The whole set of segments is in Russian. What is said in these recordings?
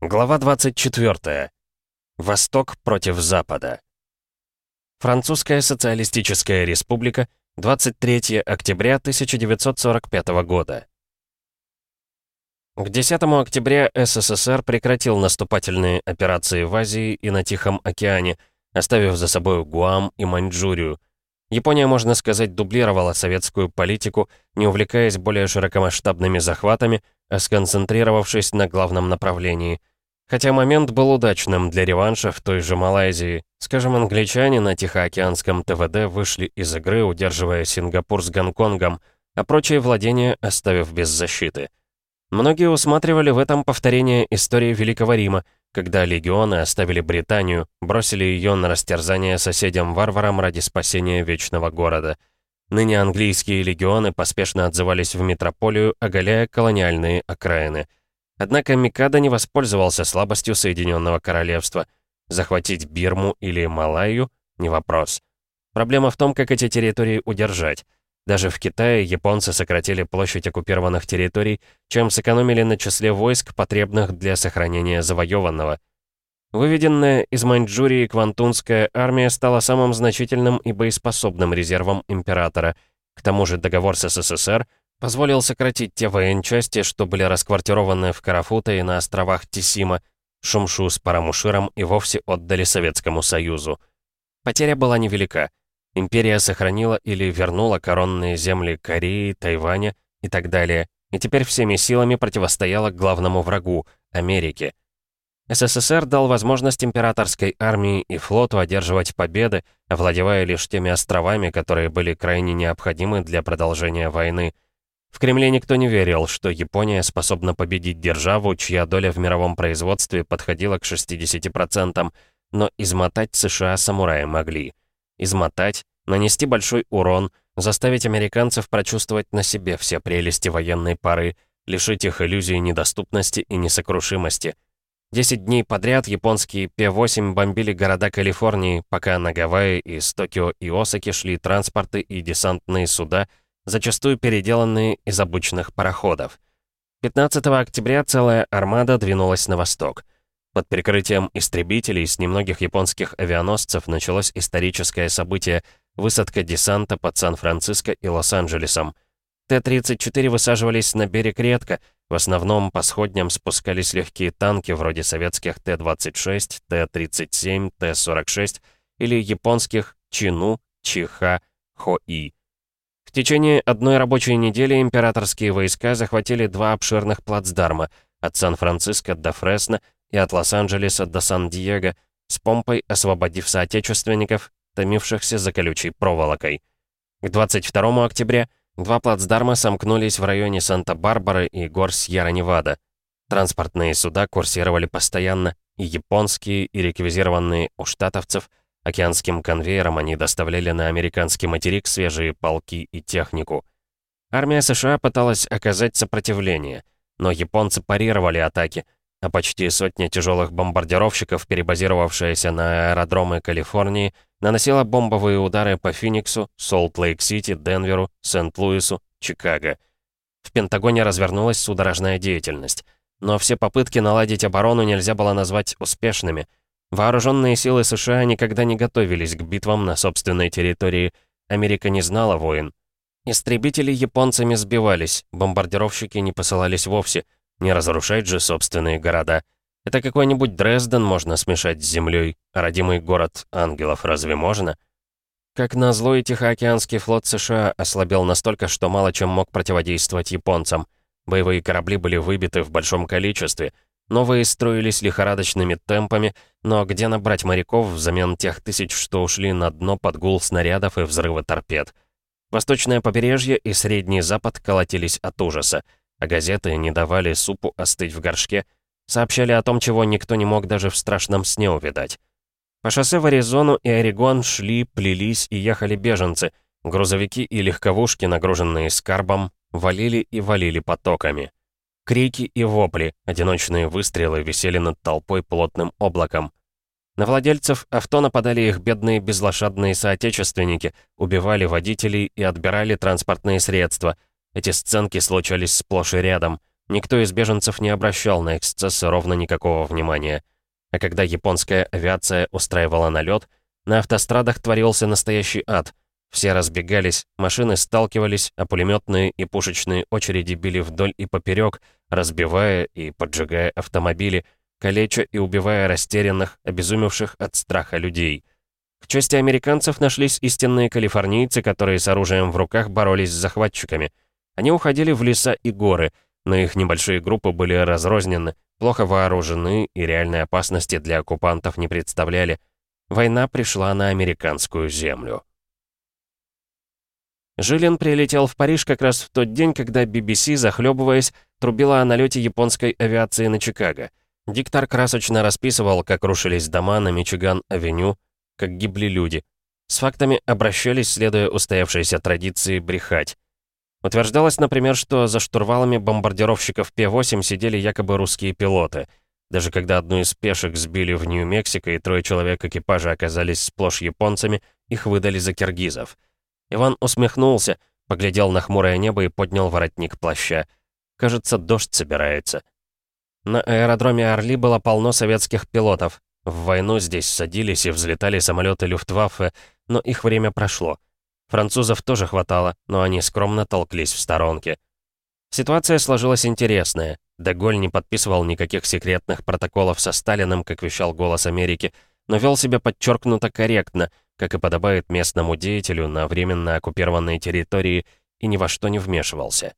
Глава 24. Восток против Запада. Французская социалистическая республика, 23 октября 1945 года. К 10 октября СССР прекратил наступательные операции в Азии и на Тихом океане, оставив за собой Гуам и Маньчжурию. Япония, можно сказать, дублировала советскую политику, не увлекаясь более широкомасштабными захватами, а сконцентрировавшись на главном направлении. Хотя момент был удачным для реванша в той же Малайзии. Скажем, англичане на Тихоокеанском ТВД вышли из игры, удерживая Сингапур с Гонконгом, а прочие владения оставив без защиты. Многие усматривали в этом повторение истории Великого Рима, когда легионы оставили Британию, бросили ее на растерзание соседям-варварам ради спасения Вечного Города. Ныне английские легионы поспешно отзывались в метрополию, оголяя колониальные окраины – Однако Микада не воспользовался слабостью Соединенного Королевства. Захватить Бирму или Малайю — не вопрос. Проблема в том, как эти территории удержать. Даже в Китае японцы сократили площадь оккупированных территорий, чем сэкономили на числе войск, потребных для сохранения завоеванного. Выведенная из Маньчжурии Квантунская армия стала самым значительным и боеспособным резервом императора. К тому же договор с СССР — позволил сократить те военчасти, что были расквартированы в Карафута и на островах Тисима, Шумшу с Парамуширом и вовсе отдали Советскому Союзу. Потеря была невелика. Империя сохранила или вернула коронные земли Кореи, Тайваня и так далее, и теперь всеми силами противостояла главному врагу — Америке. СССР дал возможность императорской армии и флоту одерживать победы, овладевая лишь теми островами, которые были крайне необходимы для продолжения войны — в Кремле никто не верил, что Япония способна победить державу, чья доля в мировом производстве подходила к 60%, но измотать США самураи могли. Измотать, нанести большой урон, заставить американцев прочувствовать на себе все прелести военной пары, лишить их иллюзии недоступности и несокрушимости. Десять дней подряд японские П-8 бомбили города Калифорнии, пока на Гавайи из Токио и Осаки шли транспорты и десантные суда — зачастую переделанные из обычных пароходов. 15 октября целая армада двинулась на восток. Под прикрытием истребителей с немногих японских авианосцев началось историческое событие — высадка десанта под Сан-Франциско и Лос-Анджелесом. Т-34 высаживались на берег редко, в основном по сходням спускались легкие танки вроде советских Т-26, Т-37, Т-46 или японских Чину, Чиха, Хо-И. В течение одной рабочей недели императорские войска захватили два обширных плацдарма от Сан-Франциско до Фресно и от Лос-Анджелеса до Сан-Диего, с помпой освободив соотечественников, томившихся за колючей проволокой. К 22 октября два плацдарма сомкнулись в районе Санта-Барбары и гор Сьерра-Невада. Транспортные суда курсировали постоянно, и японские, и реквизированные у штатовцев – Океанским конвейером они доставляли на американский материк свежие полки и технику. Армия США пыталась оказать сопротивление, но японцы парировали атаки, а почти сотня тяжелых бомбардировщиков, перебазировавшаяся на аэродромы Калифорнии, наносила бомбовые удары по Фениксу, Солт-Лейк-Сити, Денверу, Сент-Луису, Чикаго. В Пентагоне развернулась судорожная деятельность. Но все попытки наладить оборону нельзя было назвать успешными — Вооруженные силы США никогда не готовились к битвам на собственной территории. Америка не знала войн. Истребители японцами сбивались, бомбардировщики не посылались вовсе. Не разрушать же собственные города. Это какой-нибудь Дрезден можно смешать с землей, а родимый город ангелов разве можно? Как назло, и Тихоокеанский флот США ослабел настолько, что мало чем мог противодействовать японцам. Боевые корабли были выбиты в большом количестве — Новые строились лихорадочными темпами, но где набрать моряков взамен тех тысяч, что ушли на дно под гул снарядов и взрывы торпед? Восточное побережье и Средний Запад колотились от ужаса, а газеты не давали супу остыть в горшке, сообщали о том, чего никто не мог даже в страшном сне увидать. По шоссе в Аризону и Орегон шли, плелись и ехали беженцы, грузовики и легковушки, нагруженные скарбом, валили и валили потоками. Крики и вопли, одиночные выстрелы висели над толпой плотным облаком. На владельцев авто нападали их бедные безлошадные соотечественники, убивали водителей и отбирали транспортные средства. Эти сценки случались сплошь и рядом. Никто из беженцев не обращал на эксцессы ровно никакого внимания. А когда японская авиация устраивала налет, на автострадах творился настоящий ад. Все разбегались, машины сталкивались, а пулеметные и пушечные очереди били вдоль и поперек, разбивая и поджигая автомобили, калеча и убивая растерянных, обезумевших от страха людей. К чести американцев нашлись истинные калифорнийцы, которые с оружием в руках боролись с захватчиками. Они уходили в леса и горы, но их небольшие группы были разрознены, плохо вооружены и реальной опасности для оккупантов не представляли. Война пришла на американскую землю. Жилин прилетел в Париж как раз в тот день, когда BBC, захлебываясь, трубила о налете японской авиации на Чикаго. Диктор красочно расписывал, как рушились дома на Мичиган-авеню, как гибли люди. С фактами обращались, следуя устоявшейся традиции, брехать. Утверждалось, например, что за штурвалами бомбардировщиков П-8 сидели якобы русские пилоты. Даже когда одну из пешек сбили в Нью-Мексико и трое человек экипажа оказались сплошь японцами, их выдали за киргизов. Иван усмехнулся, поглядел на хмурое небо и поднял воротник плаща. Кажется, дождь собирается. На аэродроме Орли было полно советских пилотов. В войну здесь садились и взлетали самолеты Люфтваффе, но их время прошло. Французов тоже хватало, но они скромно толклись в сторонке. Ситуация сложилась интересная. Деголь не подписывал никаких секретных протоколов со Сталиным, как вещал «Голос Америки», но вел себя подчеркнуто корректно, как и подобает местному деятелю на временно оккупированной территории, и ни во что не вмешивался.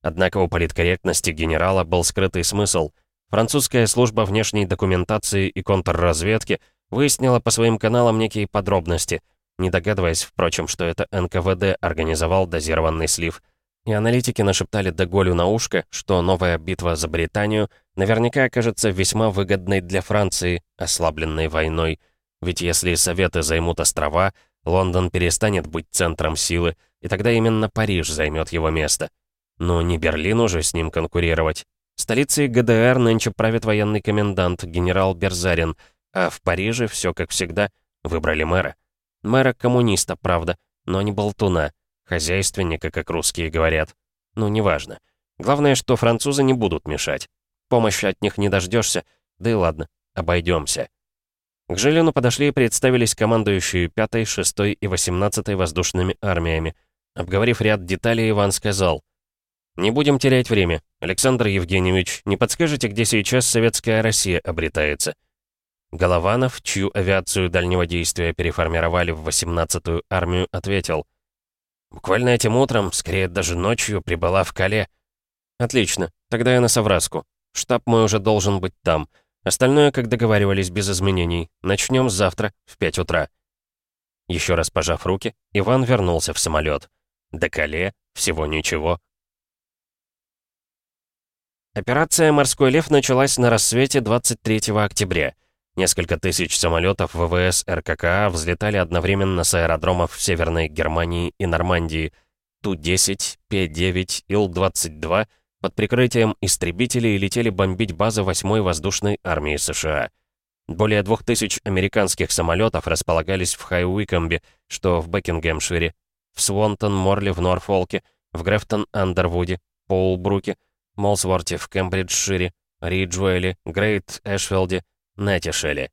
Однако у политкорректности генерала был скрытый смысл. Французская служба внешней документации и контрразведки выяснила по своим каналам некие подробности — не догадываясь, впрочем, что это НКВД организовал дозированный слив. И аналитики нашептали Деголю на ушко, что новая битва за Британию наверняка окажется весьма выгодной для Франции, ослабленной войной. Ведь если Советы займут острова, Лондон перестанет быть центром силы, и тогда именно Париж займет его место. Но не Берлин уже с ним конкурировать. Столицей ГДР нынче правит военный комендант, генерал Берзарин, а в Париже все как всегда, выбрали мэра. Мэра коммуниста, правда, но не болтуна. Хозяйственника, как русские говорят. Ну, неважно. Главное, что французы не будут мешать. Помощи от них не дождешься. Да и ладно, обойдемся. К Жилину подошли и представились командующие 5-й, 6 и 18-й воздушными армиями. Обговорив ряд деталей, Иван сказал. «Не будем терять время. Александр Евгеньевич, не подскажете, где сейчас советская Россия обретается?» Голованов, чью авиацию дальнего действия переформировали в 18-ю армию, ответил. «Буквально этим утром, скорее даже ночью, прибыла в Кале». «Отлично, тогда я на Савраску. Штаб мой уже должен быть там. Остальное, как договаривались, без изменений. Начнем завтра в 5 утра». Еще раз пожав руки, Иван вернулся в самолет. До Кале всего ничего. Операция «Морской лев» началась на рассвете 23 октября. Несколько тысяч самолетов ВВС РККА взлетали одновременно с аэродромов в Северной Германии и Нормандии. Ту-10, П-9, Ил-22 под прикрытием истребителей летели бомбить базы 8-й воздушной армии США. Более 2000 американских самолетов располагались в Хай-Уикомбе, что в Бекингемшире, в Свонтон-Морли в Норфолке, в Грефтон-Андервуде, Поулбруке, Молсворте в Кембриджшире, Риджуэле, Грейт-Эшфилде, Натишели.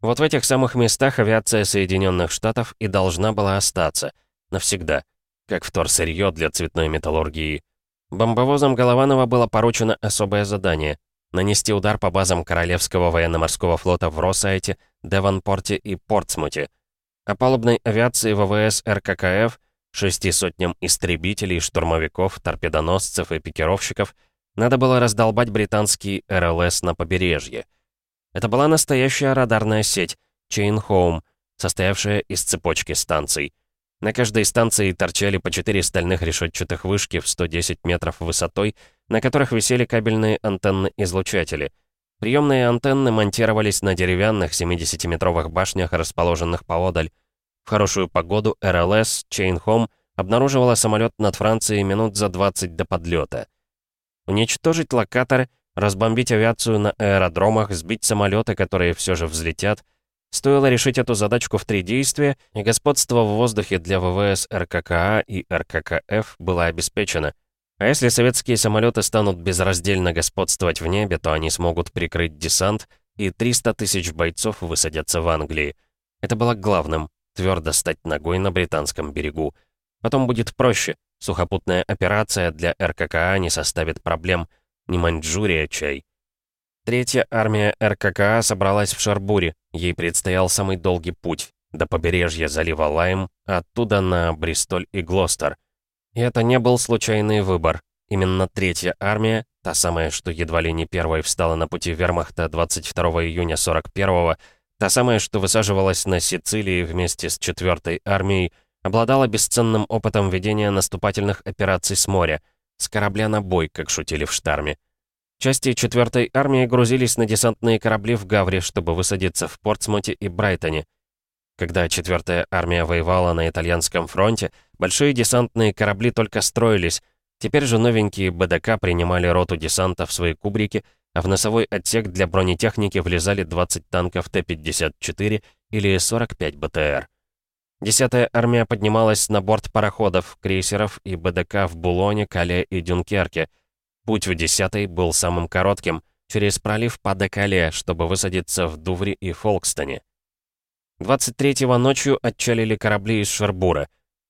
Вот в этих самых местах авиация Соединенных Штатов и должна была остаться. Навсегда. Как вторсырье для цветной металлургии. Бомбовозам Голованова было поручено особое задание — нанести удар по базам Королевского военно-морского флота в Росайте, Девонпорте и Портсмуте. А палубной авиации ВВС РККФ, шести сотням истребителей, штурмовиков, торпедоносцев и пикировщиков, надо было раздолбать британский РЛС на побережье — это была настоящая радарная сеть, Chain Home, состоявшая из цепочки станций. На каждой станции торчали по четыре стальных решетчатых вышки в 110 метров высотой, на которых висели кабельные антенны-излучатели. Приемные антенны монтировались на деревянных 70-метровых башнях, расположенных поодаль. В хорошую погоду РЛС Chain Home обнаруживала самолет над Францией минут за 20 до подлета. Уничтожить локаторы разбомбить авиацию на аэродромах, сбить самолеты, которые все же взлетят. Стоило решить эту задачку в три действия, и господство в воздухе для ВВС РККА и РККФ было обеспечено. А если советские самолеты станут безраздельно господствовать в небе, то они смогут прикрыть десант, и 300 тысяч бойцов высадятся в Англии. Это было главным — твердо стать ногой на британском берегу. Потом будет проще. Сухопутная операция для РККА не составит проблем. Не Маньчжурия, чай. Третья армия РККА собралась в Шарбуре. Ей предстоял самый долгий путь до побережья залива Лайм, оттуда на Бристоль и Глостер. И это не был случайный выбор. Именно третья армия, та самая, что едва ли не первой встала на пути вермахта 22 июня 41-го, та самая, что высаживалась на Сицилии вместе с четвертой армией, обладала бесценным опытом ведения наступательных операций с моря, с корабля на бой, как шутили в Штарме. Части 4 армии грузились на десантные корабли в Гавре, чтобы высадиться в Портсмуте и Брайтоне. Когда 4 армия воевала на итальянском фронте, большие десантные корабли только строились. Теперь же новенькие БДК принимали роту десанта в свои кубрики, а в носовой отсек для бронетехники влезали 20 танков Т-54 или 45 БТР. Десятая армия поднималась на борт пароходов, крейсеров и БДК в Булоне, Кале и Дюнкерке. Путь в десятый был самым коротким, через пролив по Декале, чтобы высадиться в Дувре и Фолкстоне. 23-го ночью отчалили корабли из Шербура.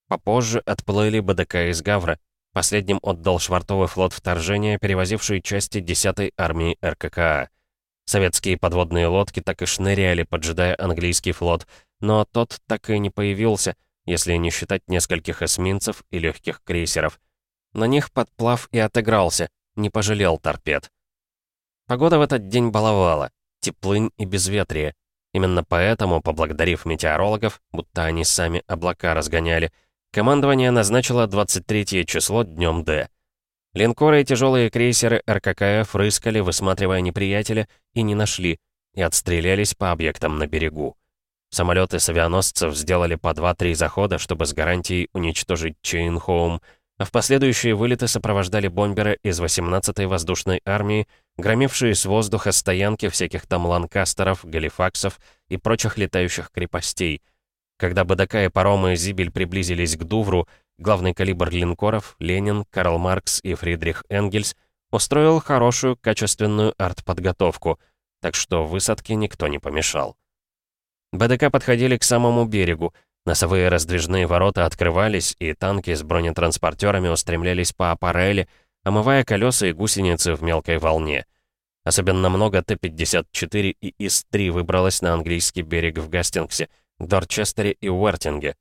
Попозже отплыли БДК из Гавра. Последним отдал швартовый флот вторжения, перевозивший части 10-й армии РККА. Советские подводные лодки так и шныряли, поджидая английский флот, но тот так и не появился, если не считать нескольких эсминцев и легких крейсеров. На них подплав и отыгрался, не пожалел торпед. Погода в этот день баловала, теплынь и безветрие. Именно поэтому, поблагодарив метеорологов, будто они сами облака разгоняли, командование назначило 23 число днем Д. Линкоры и тяжелые крейсеры РККФ рыскали, высматривая неприятеля, и не нашли, и отстрелялись по объектам на берегу. Самолеты с авианосцев сделали по 2-3 захода, чтобы с гарантией уничтожить Чейнхоум, а в последующие вылеты сопровождали бомберы из 18-й воздушной армии, громившие с воздуха стоянки всяких там ланкастеров, галифаксов и прочих летающих крепостей. Когда БДК и паромы Зибель приблизились к Дувру, главный калибр линкоров, Ленин, Карл Маркс и Фридрих Энгельс, устроил хорошую, качественную артподготовку, так что высадке никто не помешал. БДК подходили к самому берегу, носовые раздвижные ворота открывались, и танки с бронетранспортерами устремлялись по аппарели, омывая колеса и гусеницы в мелкой волне. Особенно много Т-54 и ИС-3 выбралось на английский берег в Гастингсе, Дорчестере и Уэртинге.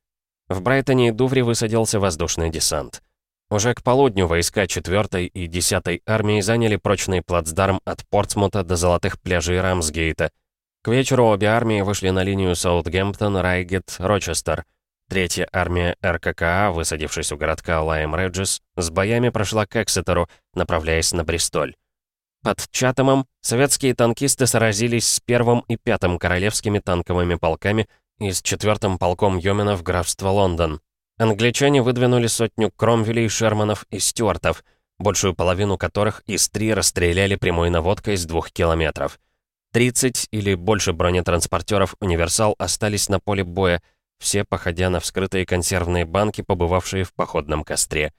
В Брайтоне и Дувре высадился воздушный десант. Уже к полудню войска 4-й и 10-й армии заняли прочный плацдарм от Портсмута до золотых пляжей Рамсгейта. К вечеру обе армии вышли на линию Саутгемптон, Райгет, Рочестер — Третья армия РККА, высадившись у городка Лайм-Реджис, с боями прошла к Эксетеру, направляясь на Бристоль. Под Чатамом советские танкисты сразились с первым и пятым королевскими танковыми полками и с четвертым полком Йоменов графства Лондон. Англичане выдвинули сотню Кромвелей, Шерманов и Стюартов, большую половину которых из три расстреляли прямой наводкой с двух километров. 30 или больше бронетранспортеров «Универсал» остались на поле боя, все походя на вскрытые консервные банки, побывавшие в походном костре.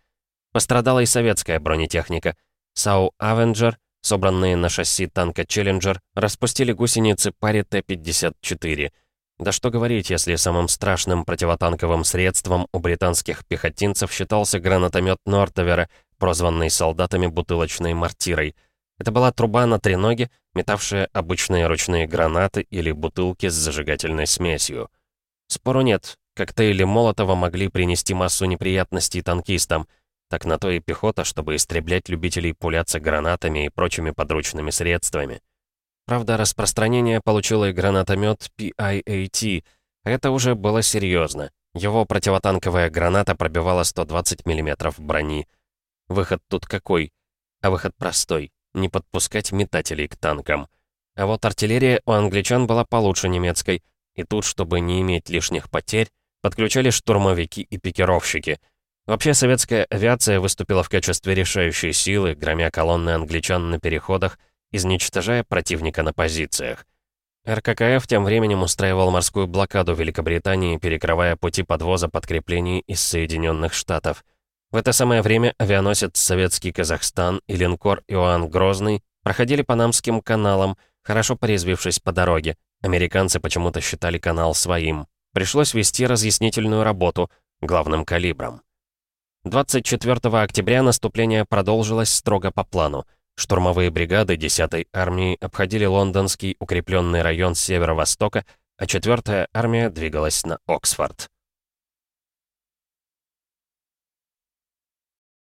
Пострадала и советская бронетехника. САУ «Авенджер», собранные на шасси танка «Челленджер», распустили гусеницы паре Т-54. Да что говорить, если самым страшным противотанковым средством у британских пехотинцев считался гранатомет Нортовера, прозванный солдатами бутылочной мортирой. Это была труба на треноге, метавшая обычные ручные гранаты или бутылки с зажигательной смесью. Спору нет, коктейли Молотова могли принести массу неприятностей танкистам. Так на то и пехота, чтобы истреблять любителей пуляться гранатами и прочими подручными средствами. Правда, распространение получил и гранатомет PIAT. Это уже было серьезно. Его противотанковая граната пробивала 120 мм брони. Выход тут какой? А выход простой. Не подпускать метателей к танкам. А вот артиллерия у англичан была получше немецкой — и тут, чтобы не иметь лишних потерь, подключали штурмовики и пикировщики. Вообще, советская авиация выступила в качестве решающей силы, громя колонны англичан на переходах, изничтожая противника на позициях. РККФ тем временем устраивал морскую блокаду Великобритании, перекрывая пути подвоза подкреплений из Соединенных Штатов. В это самое время авианосец «Советский Казахстан» и линкор «Иоанн Грозный» проходили Панамским каналом, хорошо порезвившись по дороге. Американцы почему-то считали канал своим. Пришлось вести разъяснительную работу главным калибром. 24 октября наступление продолжилось строго по плану. Штурмовые бригады 10-й армии обходили лондонский укрепленный район северо-востока, а 4-я армия двигалась на Оксфорд.